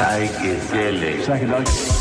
psychedelic. Вторжение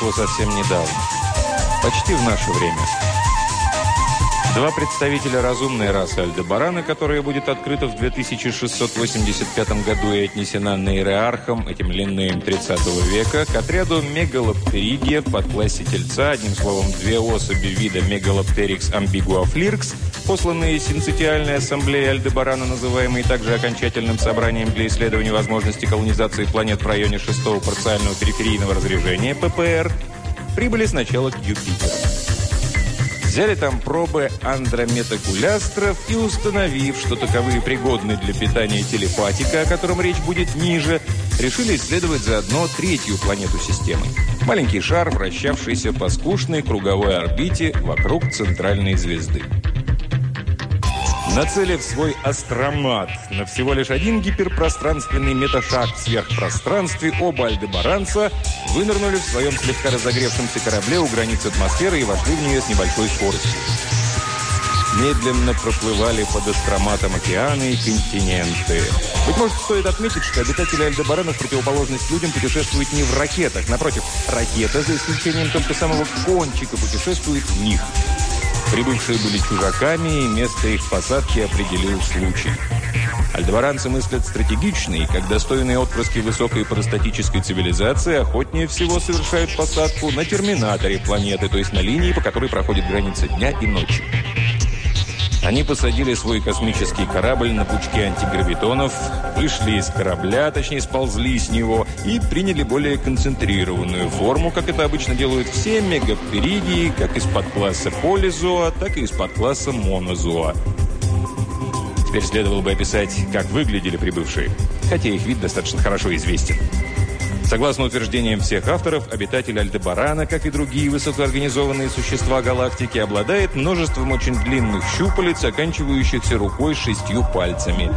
произошло совсем недавно. Почти в наше время. Два представителя разумной расы Альдебарана, которая будет открыта в 2685 году и отнесена нейроархом, этим линнеем 30 века, к отряду мегалоптеригия в подклассе тельца, одним словом, две особи вида мегалоптерикс ambiguaflirx, посланные Синцитиальной ассамблеей Альдебарана, называемой также окончательным собранием для исследования возможности колонизации планет в районе шестого парциального периферийного разрежения, ППР, прибыли сначала к Юпитеру. Взяли там пробы андрометокулястров и, установив, что таковые пригодны для питания телепатика, о котором речь будет ниже, решили исследовать заодно третью планету системы. Маленький шар, вращавшийся по скучной круговой орбите вокруг центральной звезды. Нацелив свой астромат на всего лишь один гиперпространственный меташаг в сверхпространстве, оба альдебаранца вынырнули в своем слегка разогревшемся корабле у границ атмосферы и вошли в нее с небольшой скоростью. Медленно проплывали под астроматом океаны и континенты. Быть может, стоит отметить, что обитатели Альдебарана в противоположность людям путешествуют не в ракетах. Напротив, ракета, за исключением только самого кончика, путешествует в них – Прибывшие были чужаками, и место их посадки определил случай. Альдебаранцы мыслят стратегично, и как достойные отпрыски высокой простатической цивилизации охотнее всего совершают посадку на терминаторе планеты, то есть на линии, по которой проходит граница дня и ночи. Они посадили свой космический корабль на пучке антигравитонов, вышли из корабля, точнее сползли с него, и приняли более концентрированную форму, как это обычно делают все мегаптеридии, как из-под класса полизоа, так и из-под класса монозоа. Теперь следовало бы описать, как выглядели прибывшие, хотя их вид достаточно хорошо известен. Согласно утверждениям всех авторов, обитатель Альдебарана, как и другие высокоорганизованные существа галактики, обладает множеством очень длинных щупалец, оканчивающихся рукой шестью пальцами.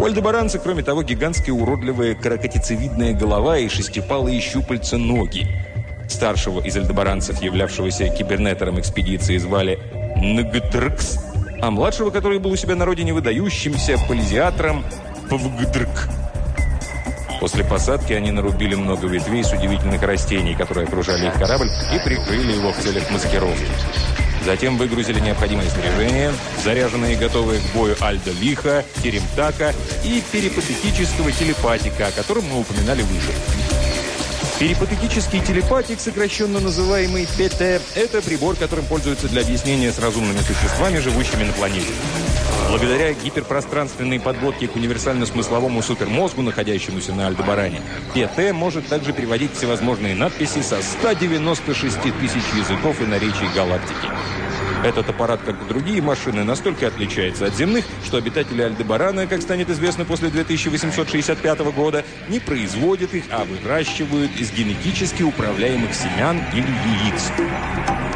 У альдебаранца, кроме того, гигантская уродливая каракатицевидная голова и шестипалые щупальца ноги. Старшего из альдебаранцев, являвшегося кибернетором экспедиции, звали Нгтркс, а младшего, который был у себя на родине выдающимся полизиатором, Пвгдрк. После посадки они нарубили много ветвей с удивительных растений, которые окружали их корабль, и прикрыли его в целях маскировки. Затем выгрузили необходимое снаряжение, заряженные и готовые к бою Альдо Лиха, Теремтака и перипатетического телепатика, о котором мы упоминали выше. Перипатетический телепатик, сокращенно называемый ПТ, это прибор, которым пользуются для объяснения с разумными существами, живущими на планете. Благодаря гиперпространственной подводке к универсально-смысловому супермозгу, находящемуся на Альдебаране, ПТ может также переводить всевозможные надписи со 196 тысяч языков и наречий галактики. Этот аппарат, как и другие машины, настолько отличается от земных, что обитатели Альдебарана, как станет известно после 2865 года, не производят их, а выращивают из генетически управляемых семян или яиц.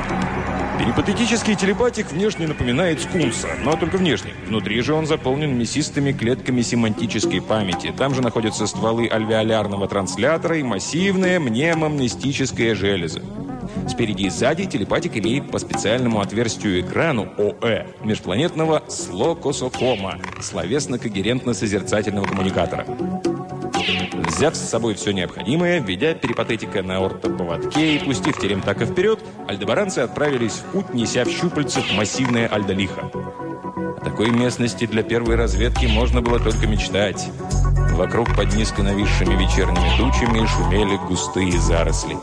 Перипатетический телепатик внешне напоминает скунса, но только внешне. Внутри же он заполнен мясистыми клетками семантической памяти. Там же находятся стволы альвеолярного транслятора и массивная мнемомнестическая железа. Спереди и сзади телепатик имеет по специальному отверстию экрану ОЭ межпланетного слокосокома словесно-когерентно-созерцательного коммуникатора. Взяв с собой все необходимое, ведя перипатетика на ортоповодке и пустив теремтака вперед, альдебаранцы отправились в путь, неся в щупальцах массивное альдолиха. О такой местности для первой разведки можно было только мечтать. Вокруг под низко нависшими вечерними тучами шумели густые заросли.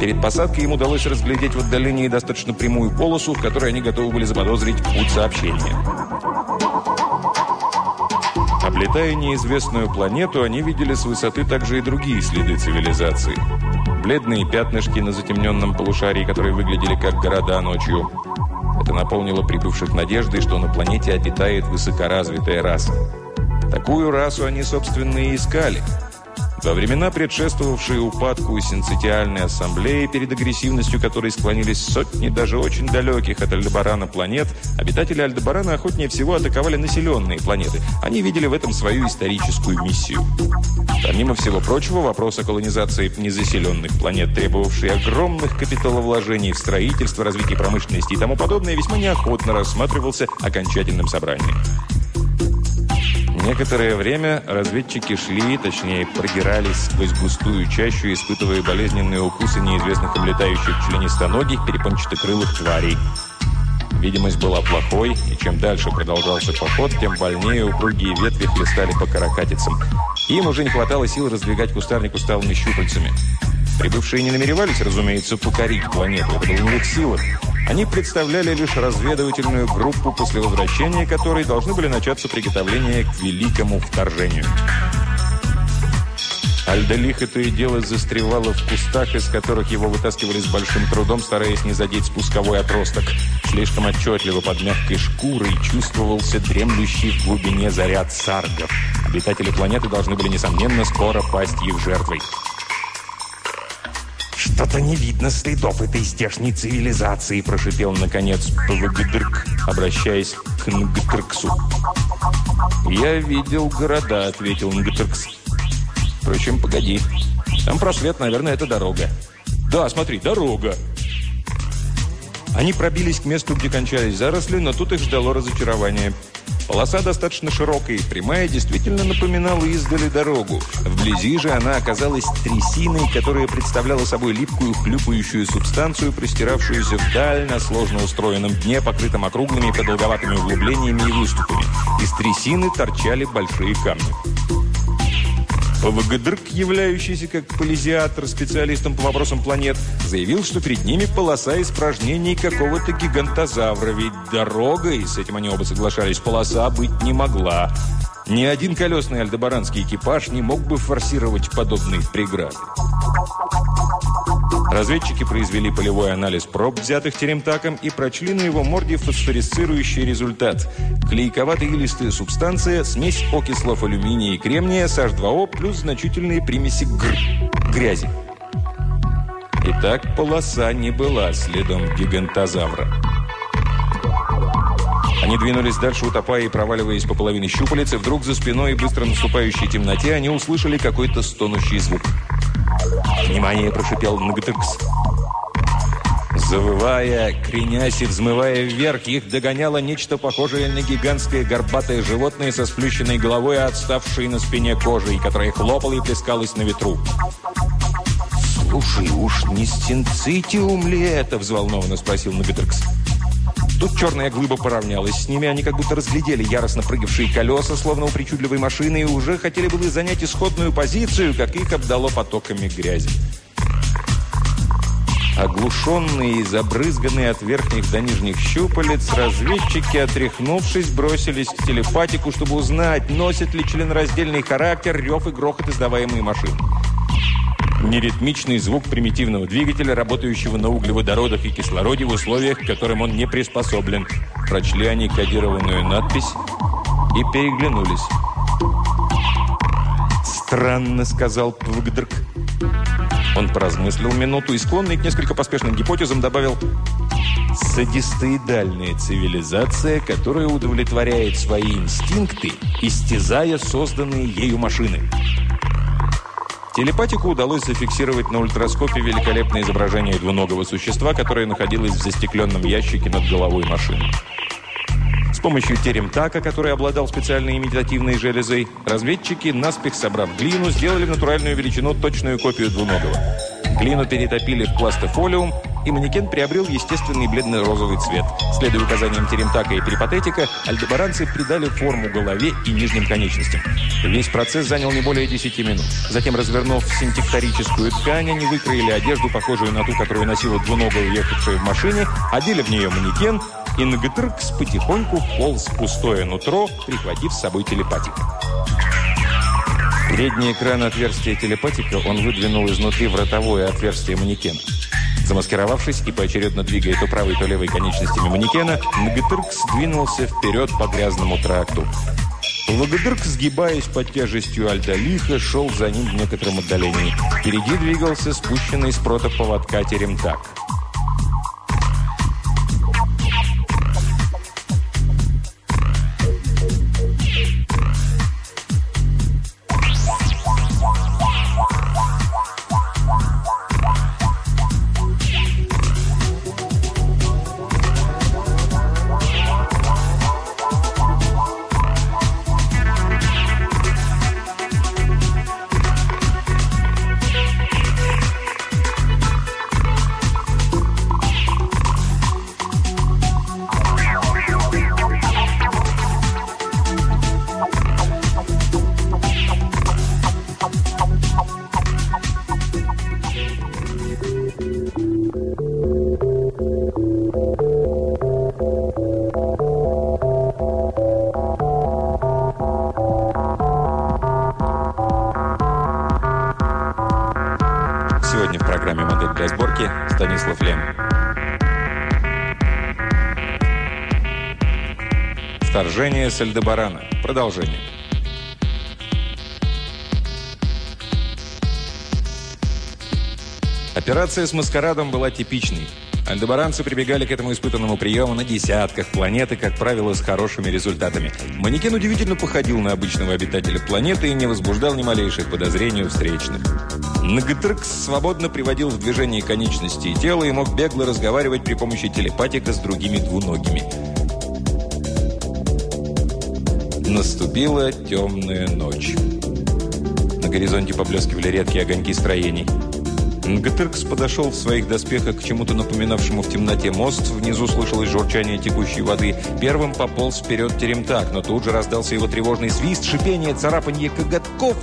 Перед посадкой им удалось разглядеть в отдалении достаточно прямую полосу, в которой они готовы были заподозрить путь сообщения. Облетая неизвестную планету, они видели с высоты также и другие следы цивилизации. Бледные пятнышки на затемненном полушарии, которые выглядели как города ночью. Это наполнило прибывших надеждой, что на планете обитает высокоразвитая раса. Такую расу они, собственно, и искали – во времена, предшествовавшие упадку Синцитиальной ассамблеи, перед агрессивностью которой склонились сотни даже очень далеких от Альдебарана планет, обитатели Альдебарана охотнее всего атаковали населенные планеты. Они видели в этом свою историческую миссию. Помимо всего прочего, вопрос о колонизации незаселенных планет, требовавший огромных капиталовложений в строительство, развитие промышленности и тому подобное, весьма неохотно рассматривался окончательным собранием. Некоторое время разведчики шли, точнее, продирались сквозь густую чащу, испытывая болезненные укусы неизвестных облетающих членистоногих перепончатокрылых тварей. Видимость была плохой, и чем дальше продолжался поход, тем больнее упругие ветви хлестали по каракатицам. Им уже не хватало сил раздвигать кустарник усталыми щупальцами. Прибывшие не намеревались, разумеется, покорить планету. Это было не в их силах. Они представляли лишь разведывательную группу, после возвращения которой должны были начаться приготовления к великому вторжению. Альдалиха то и дело застревало в кустах, из которых его вытаскивали с большим трудом, стараясь не задеть спусковой отросток. Слишком отчетливо под мягкой шкурой чувствовался дремлющий в глубине заряд саргов. Обитатели планеты должны были, несомненно, скоро пасть их жертвой. «Что-то не видно следов этой здешней цивилизации», – прошипел, наконец, Павагдрк, обращаясь к Нгтрксу. «Я видел города», – ответил Нгтркс. «Впрочем, погоди. Там просвет, наверное, это дорога». «Да, смотри, дорога!» Они пробились к месту, где кончались заросли, но тут их ждало разочарование – Полоса достаточно широкая и прямая, действительно напоминала издали дорогу. Вблизи же она оказалась трясиной, которая представляла собой липкую хлюпающую субстанцию, простиравшуюся вдаль на сложно устроенном дне, покрытом округлыми и продолговатыми углублениями и выступами. Из трясины торчали большие камни. ПВГДРК, являющийся как полизиатор специалистом по вопросам планет, заявил, что перед ними полоса испражнений какого-то гигантозавра, ведь дорога, и с этим они оба соглашались, полоса быть не могла. Ни один колесный альдебаранский экипаж не мог бы форсировать подобные преграды. Разведчики произвели полевой анализ проб, взятых теремтаком, и прочли на его морде фосфорисцирующий результат. Клейковатая илистая субстанция, смесь окислов алюминия и кремния с H2O плюс значительные примеси гр грязи. Итак, полоса не была следом гигантозавра. Они двинулись дальше, утопая и проваливаясь по половине щупалец, и вдруг за спиной и быстро наступающей темноте они услышали какой-то стонущий звук. «Внимание!» – прошипел Нгтекс. Завывая, кренясь и взмывая вверх, их догоняло нечто похожее на гигантское горбатое животное со сплющенной головой, отставшей на спине кожей, которое хлопало и плескалось на ветру. «Слушай, уж не стенцитиум ли это?» – взволнованно спросил Нагитрекс. Тут черная глыба поравнялась с ними, они как будто разглядели яростно прыгавшие колеса, словно у причудливой машины, и уже хотели было занять исходную позицию, как их обдало потоками грязи. Оглушенные и забрызганные от верхних до нижних щупалец, разведчики, отряхнувшись, бросились к телепатику, чтобы узнать, носит ли членораздельный характер рев и грохот, издаваемые машины. Неритмичный звук примитивного двигателя, работающего на углеводородах и кислороде в условиях, к которым он не приспособлен. Прочли они кодированную надпись и переглянулись. «Странно», — сказал Пвгдрк. Он поразмыслил минуту и, склонный к несколько поспешным гипотезам, добавил «Садистоидальная цивилизация, которая удовлетворяет свои инстинкты, истязая созданные ею машины». Телепатику удалось зафиксировать на ультраскопе великолепное изображение двуногого существа, которое находилось в застекленном ящике над головой машины. С помощью теремтака, который обладал специальной имитативной железой, разведчики, наспех собрав глину, сделали в натуральную величину точную копию двуногого. Глину перетопили в пластофолиум, и манекен приобрел естественный бледно-розовый цвет. Следуя указаниям Теремтака и Перипатетика, альдебаранцы придали форму голове и нижним конечностям. Весь процесс занял не более 10 минут. Затем, развернув синтекторическую ткань, они выкроили одежду, похожую на ту, которую носила двуногая, ехавшая в машине, одели в нее манекен и Нагатыркс потихоньку полз пустое нутро, прихватив с собой телепатик. Передний экран отверстия телепатика он выдвинул изнутри в ротовое отверстие манекена. Замаскировавшись и поочередно двигая то правой, то левой конечностями манекена, Нагатыркс двинулся вперед по грязному тракту. Логодырк, сгибаясь под тяжестью альдалиха, шел за ним в некотором отдалении. Впереди двигался спущенный с протоповодка теремтак. Вторжение с Альдебарана. Продолжение. Операция с маскарадом была типичной. Альдебаранцы прибегали к этому испытанному приему на десятках планет и, как правило, с хорошими результатами. Манекен удивительно походил на обычного обитателя планеты и не возбуждал ни малейших подозрений у встречных. Нагтрекс свободно приводил в движение конечности и тела и мог бегло разговаривать при помощи телепатика с другими двуногими. Наступила темная ночь. На горизонте поблескивали редкие огоньки строений. Нгатыркс подошел в своих доспехах к чему-то напоминавшему в темноте мост. Внизу слышалось журчание текущей воды. Первым пополз вперед теремтак, но тут же раздался его тревожный свист, шипение, царапанье коготков,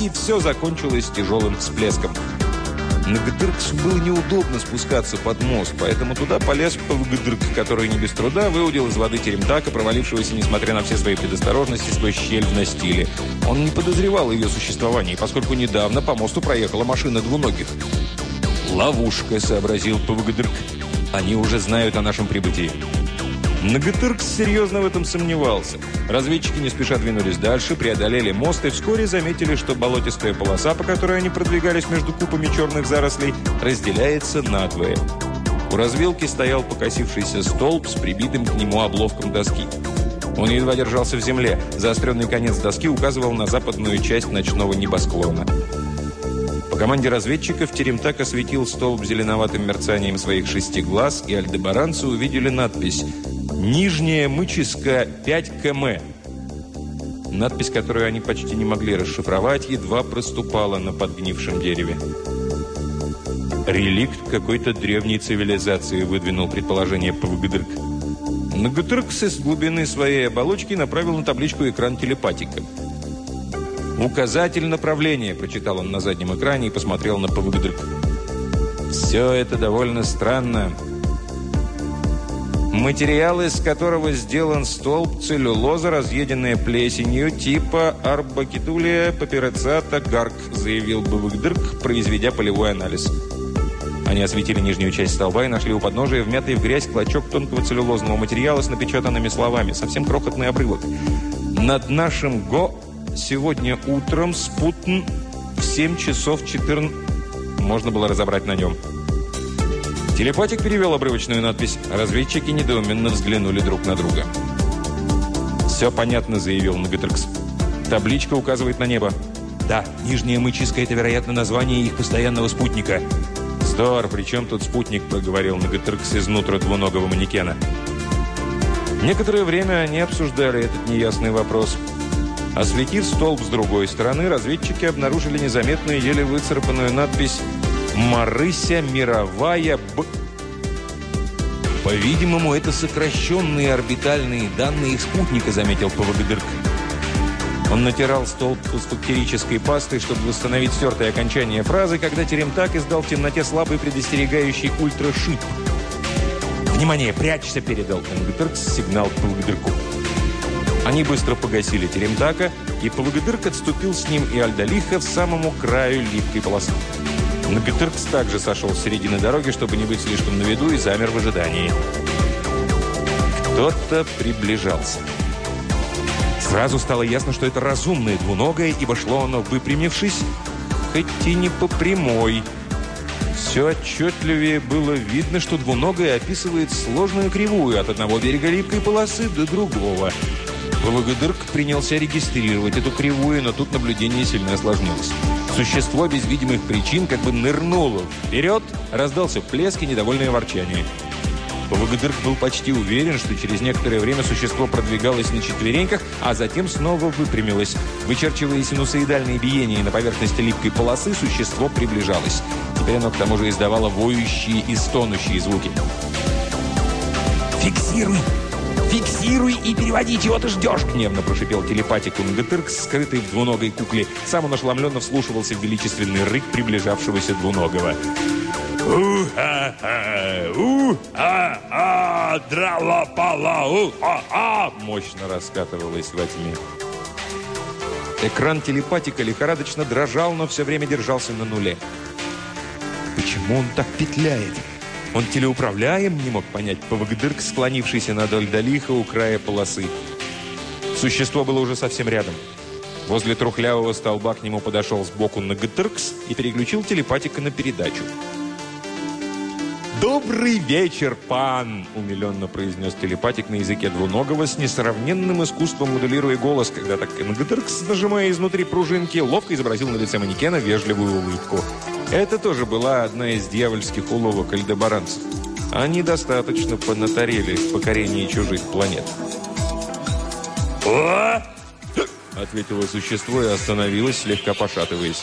и все закончилось тяжелым всплеском. На Гдырксу было неудобно спускаться под мост, поэтому туда полез Павгдырк, который не без труда выудил из воды теремтака, провалившегося, несмотря на все свои предосторожности, сквозь щель в настиле. Он не подозревал ее существовании, поскольку недавно по мосту проехала машина двуногих. «Ловушка», — сообразил Павгдырк. «Они уже знают о нашем прибытии». Нагатырк серьезно в этом сомневался. Разведчики не спеша двинулись дальше, преодолели мост и вскоре заметили, что болотистая полоса, по которой они продвигались между купами черных зарослей, разделяется надвое. У развилки стоял покосившийся столб с прибитым к нему обловком доски. Он едва держался в земле. Заостренный конец доски указывал на западную часть ночного небосклона. По команде разведчиков Теремтак осветил столб зеленоватым мерцанием своих шести глаз, и альдебаранцы увидели надпись Нижняя Мыческа 5 км. Надпись, которую они почти не могли расшифровать, едва проступала на подгнившем дереве. «Реликт какой-то древней цивилизации», — выдвинул предположение Павгдрк. Нагутркс из глубины своей оболочки направил на табличку экран телепатика. «Указатель направления», — прочитал он на заднем экране и посмотрел на Павгдрк. «Все это довольно странно. Материал, из которого сделан столб целлюлоза, разъеденная плесенью, типа арбакитулия папирацата гарк, заявил Бывыгдырк, произведя полевой анализ. Они осветили нижнюю часть столба и нашли у подножия вмятый в грязь клочок тонкого целлюлозного материала с напечатанными словами. Совсем крохотный обрывок. «Над нашим ГО сегодня утром спутн в 7 часов 14...» Можно было разобрать на нем. Телепатик перевел обрывочную надпись. Разведчики недоуменно взглянули друг на друга. «Все понятно», — заявил Наготрекс. «Табличка указывает на небо». «Да, Нижняя Мычиска — это, вероятно, название их постоянного спутника». «Здор, при чем тут спутник?» — проговорил Наготрекс изнутра двуногого манекена. Некоторое время они обсуждали этот неясный вопрос. Осветив столб с другой стороны, разведчики обнаружили незаметную, еле выцарапанную надпись Марыся мировая Б... По-видимому, это сокращенные орбитальные данные их спутника, заметил ПВГДРК. Он натирал столб фосфактерической пастой, чтобы восстановить стертое окончание фразы, когда Теремтак издал в темноте слабый предостерегающий ультрашип. «Внимание! Прячься!» – передал Кангдыркс сигнал Павгдырку. Они быстро погасили Теремтака, и Павгдырк отступил с ним и Альдалиха в самому краю липкой полосы. Нагатыркс также сошел с середины дороги, чтобы не быть слишком на виду, и замер в ожидании. Кто-то приближался. Сразу стало ясно, что это разумное двуногое, ибо шло оно выпрямившись, хоть и не по прямой. Все отчетливее было видно, что двуногое описывает сложную кривую от одного берега липкой полосы до другого. Вологодырк принялся регистрировать эту кривую, но тут наблюдение сильно осложнилось. Существо без видимых причин как бы нырнуло вперед, раздался плеск и недовольное ворчание. Богодырк был почти уверен, что через некоторое время существо продвигалось на четвереньках, а затем снова выпрямилось. Вычерчивая синусоидальные биения на поверхности липкой полосы, существо приближалось. Теперь оно к тому же издавало воющие и стонущие звуки. «Фиксируй! Фиксируй и переводи, чего ты ждешь!» Гневно прошипел телепатик Унгетырк, скрытый в двуногой кукле. Сам он ошеломленно вслушивался в величественный рык приближавшегося двуногого. «У-ха-ха! У-а-а! Драла-пала! У-а-а!» Мощно раскатывалось во тьме. Экран телепатика лихорадочно дрожал, но все время держался на нуле. Почему он так петляет? Он телеуправляем, не мог понять Павагдырк, склонившийся над Альдалиха у края полосы. Существо было уже совсем рядом. Возле трухлявого столба к нему подошел сбоку Нагатыркс и переключил телепатика на передачу. «Добрый вечер, пан!» – умиленно произнес телепатик на языке двуногого с несравненным искусством, модулируя голос, когда так Нгдыркс, нажимая изнутри пружинки, ловко изобразил на лице манекена вежливую улыбку. Это тоже была одна из дьявольских уловок альдебаранцев. Они достаточно понатарели в покорении чужих планет. «О!» – ответило существо и остановилось, слегка пошатываясь.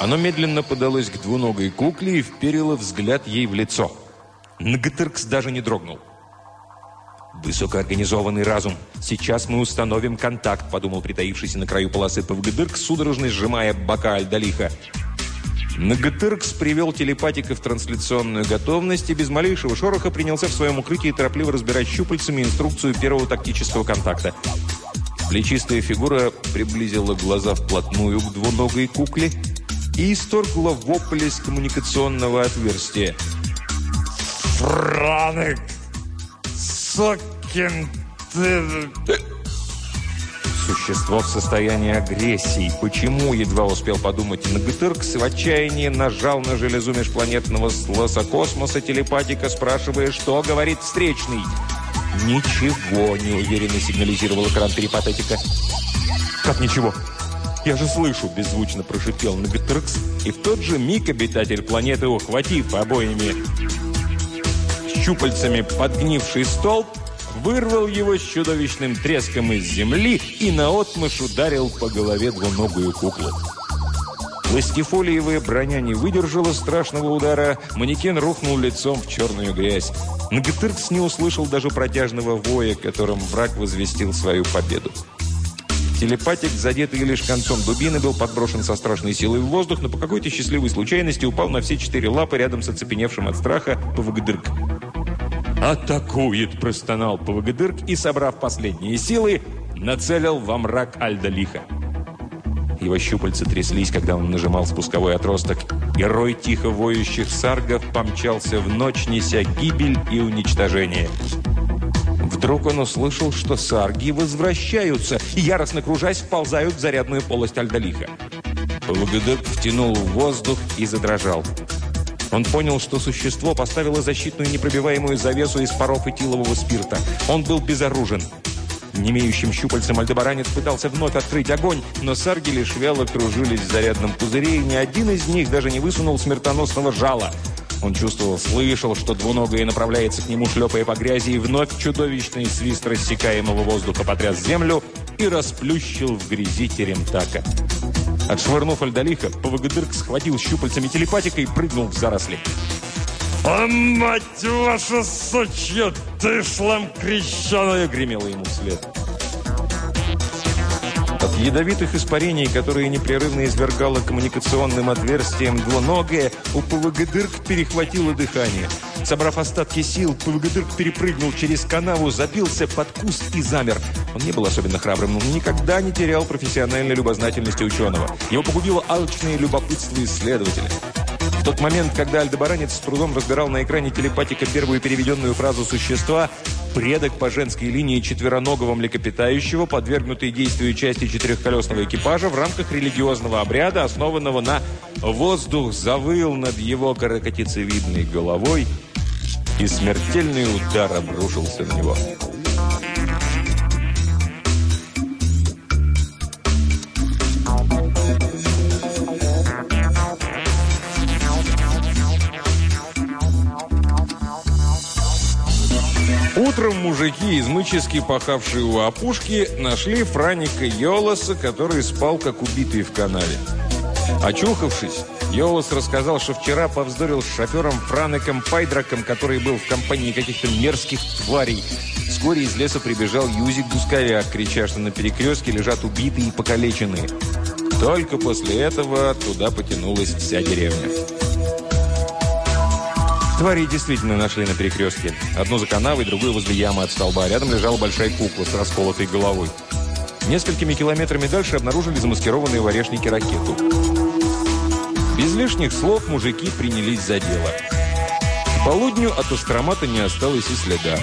Оно медленно подалось к двуногой кукле и вперило взгляд ей в лицо. Нгтыркс даже не дрогнул. «Высокоорганизованный разум. Сейчас мы установим контакт», — подумал притаившийся на краю полосы Павгдырк, судорожно сжимая бока Альдалиха. Нагатыркс привел телепатика в трансляционную готовность и без малейшего шороха принялся в своем укрытии торопливо разбирать щупальцами инструкцию первого тактического контакта. Плечистая фигура приблизила глаза вплотную к двуногой кукле — и исторгла вопль из коммуникационного отверстия. «Франик! Сокин ты...» Существо в состоянии агрессии. Почему, едва успел подумать Ингтыркс, в отчаянии нажал на железу межпланетного слоса космоса телепатика, спрашивая, что говорит встречный. «Ничего», — неуверенно сигнализировал экран перипатетика. «Как ничего?» «Я же слышу!» – беззвучно прошипел Нагтрекс, и в тот же миг обитатель планеты, ухватив обоими щупальцами подгнивший столб, вырвал его с чудовищным треском из земли и наотмашь ударил по голове двуногую куклу. Пластифолиевая броня не выдержала страшного удара, манекен рухнул лицом в черную грязь. Нагатыркс не услышал даже протяжного воя, которым враг возвестил свою победу. Телепатик, задетый лишь концом дубины, был подброшен со страшной силой в воздух, но по какой-то счастливой случайности упал на все четыре лапы рядом с оцепеневшим от страха Павагдырк. «Атакует!» – простонал Павагдырк и, собрав последние силы, нацелил во мрак Альда-Лиха. Его щупальца тряслись, когда он нажимал спусковой отросток. Герой тихо воющих саргов помчался в ночь, неся гибель и уничтожение. Вдруг он услышал, что сарги возвращаются и, яростно кружась, вползают в зарядную полость Альдалиха. Лугедек втянул в воздух и задрожал. Он понял, что существо поставило защитную непробиваемую завесу из паров этилового спирта. Он был безоружен. Немеющим щупальцем альдебаранец пытался вновь открыть огонь, но сарги лишь вяло кружились в зарядном пузыре, и ни один из них даже не высунул смертоносного жала – он чувствовал, слышал, что двуногое направляется к нему, шлепая по грязи, и вновь чудовищный свист рассекаемого воздуха потряс землю и расплющил в грязи теремтака. Отшвырнув Альдалиха, Павагадырк схватил щупальцами телепатика и прыгнул в заросли. «А мать ваша сучья, ты шлам крещеная!» — гремела ему вслед. От ядовитых испарений, которые непрерывно извергало коммуникационным отверстием двуногое, у ПВГ-дырк перехватило дыхание. Собрав остатки сил, Пулгадырк перепрыгнул через канаву, забился под куст и замер. Он не был особенно храбрым, но никогда не терял профессиональной любознательности ученого. Его погубило алчное любопытство исследователя. Тот момент, когда Альдебаранец с трудом разбирал на экране телепатика первую переведенную фразу существа, предок по женской линии четвероногого млекопитающего, подвергнутый действию части четырехколесного экипажа в рамках религиозного обряда, основанного на «воздух завыл над его каракатицевидной головой», и смертельный удар обрушился на него. Утром мужики, измычески пахавшие у опушки, нашли Франика Йолоса, который спал как убитый в канале. Очухавшись, Йолос рассказал, что вчера повздорил с шофером Франеком Пайдраком, который был в компании каких-то мерзких тварей. Вскоре из леса прибежал Юзик Гусковяк, крича, что на перекрестке лежат убитые и покалеченные. Только после этого туда потянулась вся деревня. Твари действительно нашли на перекрестке. Одну за канавой, другую возле ямы от столба. Рядом лежала большая кукла с расколотой головой. Несколькими километрами дальше обнаружили замаскированные в орешнике ракету. Без лишних слов мужики принялись за дело. К полудню от астромата не осталось и следа.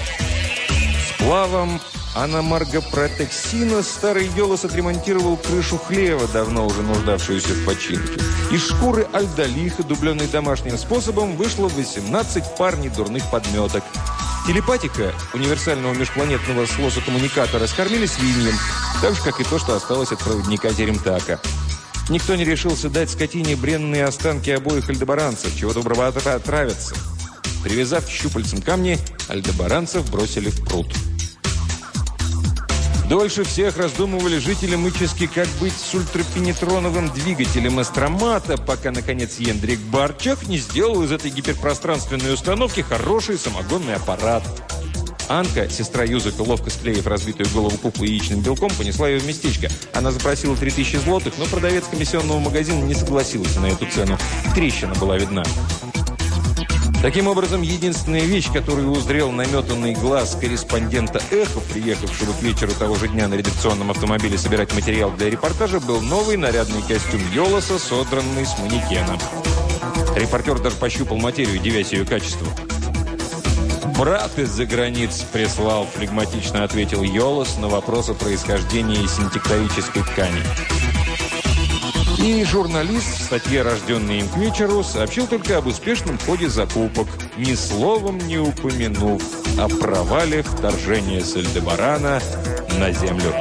Сплавом аномаргопротексина старый Йолос отремонтировал крышу хлева, давно уже нуждавшуюся в починке. Из шкуры альдалиха, дубленной домашним способом, вышло 18 пар недурных подметок. Телепатика универсального межпланетного слоса коммуникатора скормили свиньям, так же, как и то, что осталось от проводника Теремтака. Никто не решился дать скотине бренные останки обоих альдебаранцев, чего доброго отравятся. Привязав щупальцем камни, альдебаранцев бросили в пруд. Дольше всех раздумывали жители Мычески, как быть с ультрапенетроновым двигателем астромата, пока, наконец, Ендрик Барчак не сделал из этой гиперпространственной установки хороший самогонный аппарат. Анка, сестра Юзыка, ловко склеив разбитую голову куклы яичным белком, понесла ее в местечко. Она запросила 3000 злотых, но продавец комиссионного магазина не согласился на эту цену. Трещина была видна. Таким образом, единственная вещь, которую узрел наметанный глаз корреспондента «Эхо», приехавшего к вечеру того же дня на редакционном автомобиле собирать материал для репортажа, был новый нарядный костюм Йолоса, содранный с манекена. Репортер даже пощупал материю, девясь ее качеству. «Брат из-за границ прислал», – флегматично ответил Йолос на вопрос о происхождении синтекторической ткани. И журналист в статье «Рожденный им к вечеру» сообщил только об успешном ходе закупок, ни словом не упомянув о провале вторжения Сальдебарана на землю.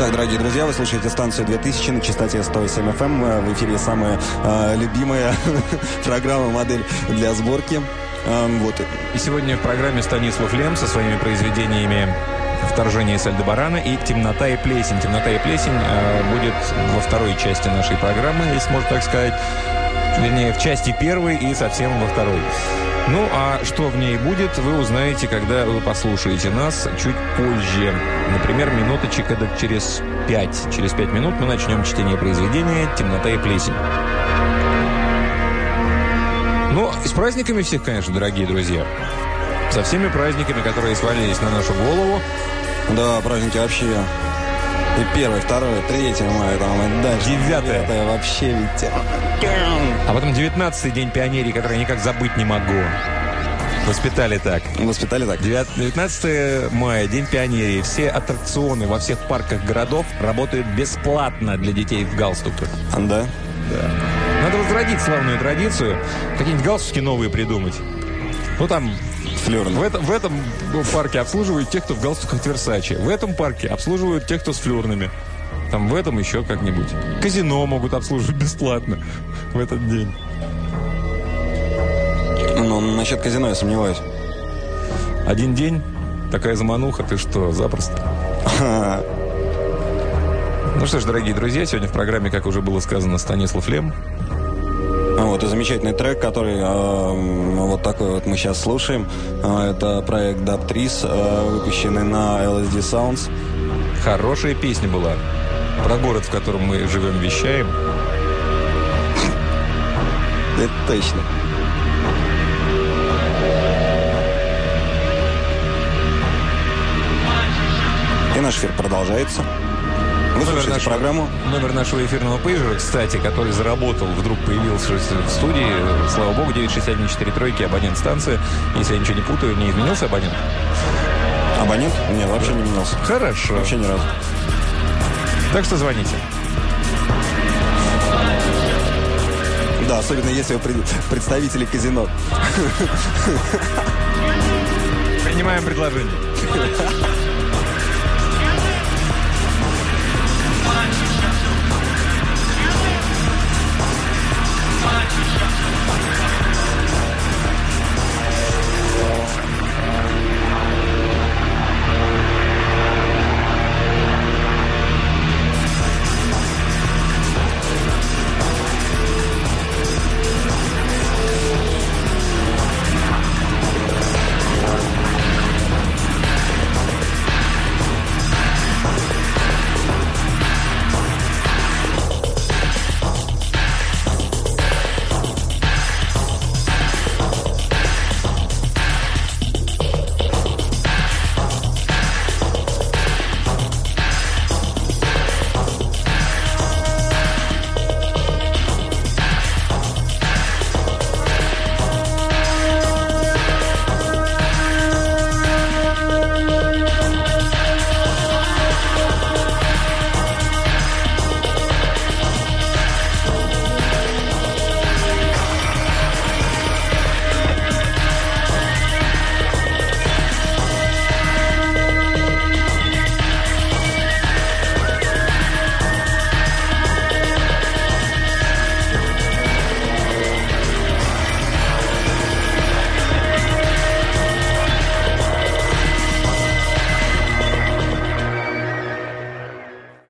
Итак, дорогие друзья, вы слушаете станцию 2000 на частоте 107 FM. Эм. В эфире самая э, любимая программа «Модель для сборки». Э, вот. И сегодня в программе Станислав Лем со своими произведениями «Вторжение из Альдебарана» и «Темнота и плесень». «Темнота и плесень» э, будет во второй части нашей программы, если можно так сказать. Вернее, в части первой и совсем во второй. Ну, а что в ней будет, вы узнаете, когда вы послушаете нас чуть позже. Например, минуточек эдак через пять. Через пять минут мы начнем чтение произведения «Темнота и плесень». Ну, с праздниками всех, конечно, дорогие друзья. Со всеми праздниками, которые свалились на нашу голову. Да, праздники вообще и первое, второе, третье мая, там, и дальше. Девятое. Это вообще ведь... А потом девятнадцатый день пионерии, который я никак забыть не могу. Воспитали так. Воспитали так. 19 мая, День пионерии. Все аттракционы во всех парках городов работают бесплатно для детей в галстуках. Да? Да. Надо возродить славную традицию. Какие-нибудь галстуки новые придумать. Ну, там Флюрно. В, это, в этом парке обслуживают тех, кто в галстуках Версачи. В этом парке обслуживают тех, кто с флюрными. Там в этом еще как-нибудь. Казино могут обслуживать бесплатно в этот день. Ну, насчет казино я сомневаюсь. Один день? Такая замануха, ты что, запросто? Ну что ж, дорогие друзья, сегодня в программе, как уже было сказано, Станислав Лем. Вот, и замечательный трек, который э, вот такой вот мы сейчас слушаем. Э, это проект Dub э, выпущенный на LSD Sounds. Хорошая песня была. Про город, в котором мы живем, вещаем. Это точно. И наш эфир продолжается. Вы слушаете нашего, программу? Номер нашего эфирного пейджера, кстати, который заработал, вдруг появился в студии. Слава богу, 961 тройки, абонент станции. Если я ничего не путаю, не изменился абонент? Абонент? Нет, вообще не менялся. Хорошо. Вообще ни разу. Так что звоните. Да, особенно если вы представители казино. Принимаем предложение.